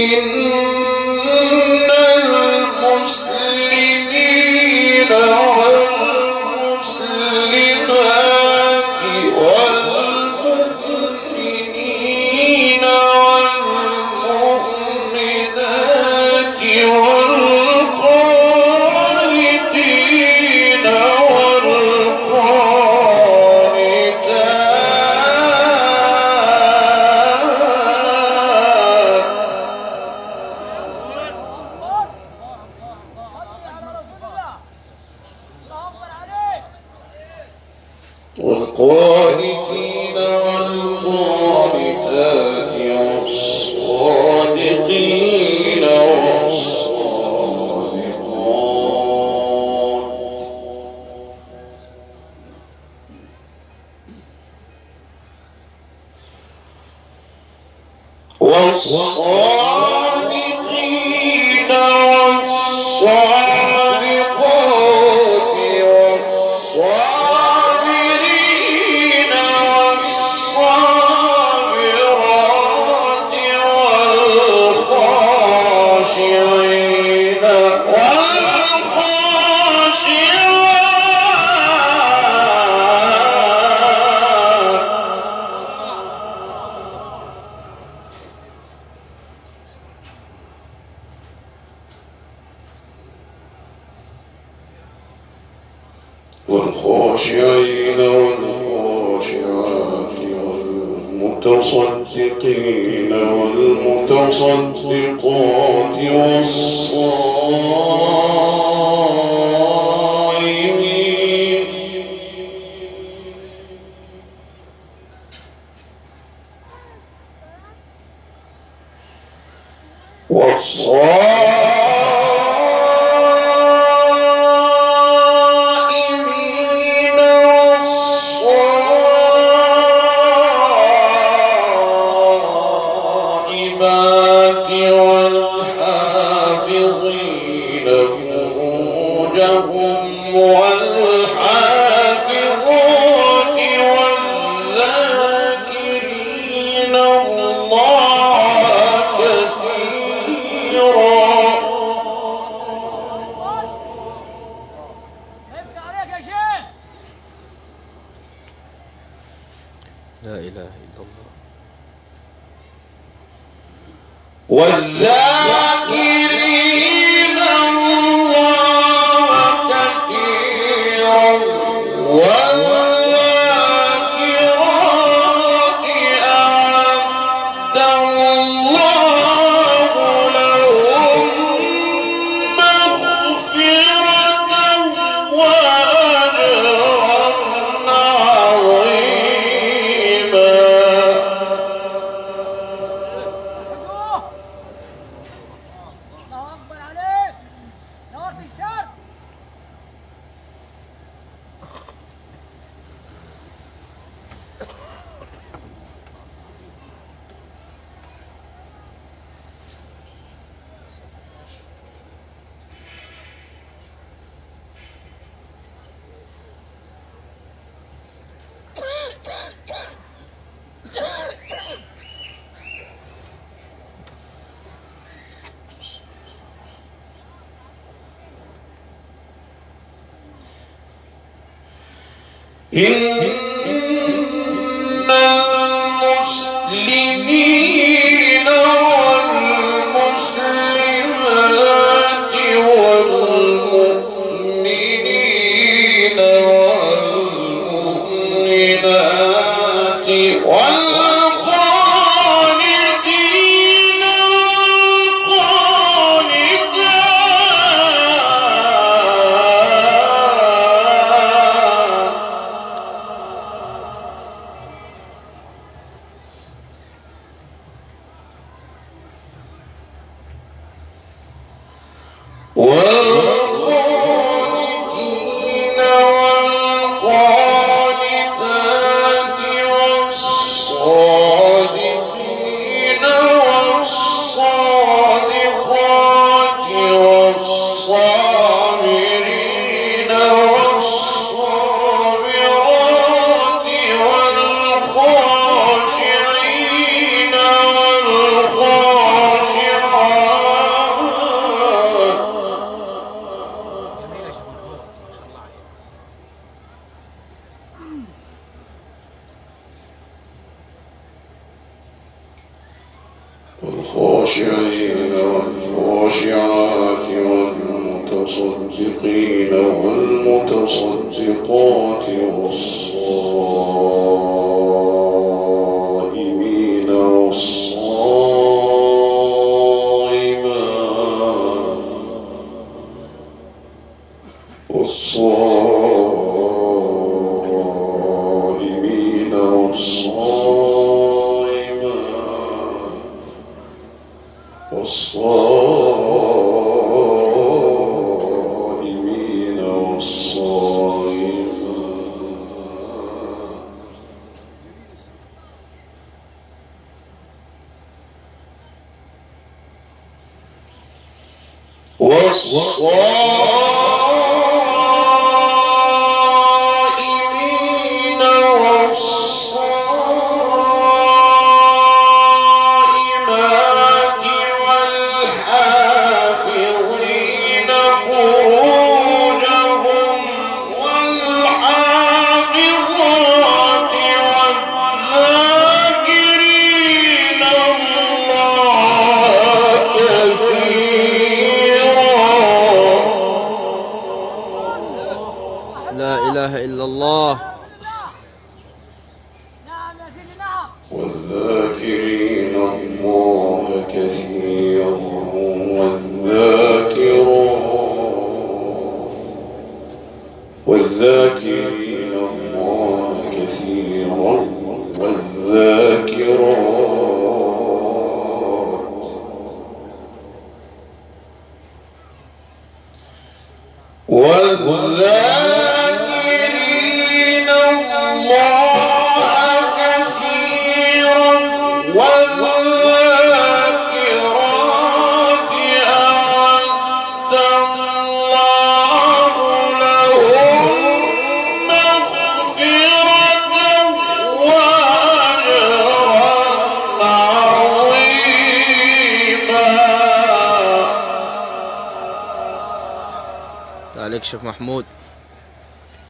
in والقانتين والقانتات والصادقين والصادقات. والصادقات الخاشعين والخاشعات والمتصدقين والمتصدقات والصالحين والحافظين فروجهم والحافظات والذاكرين الله كثيرا. لا إله إلا الله. والذاكرين Yeah. yeah. وہ والخاشعين والخاشعات والمتصدقين والمتصدقات والصالحين والصائمين والذاكرين الله كثيرا والذاكرات والذاكرين الله كثيرا والذاكرات تعليق شيخ محمود.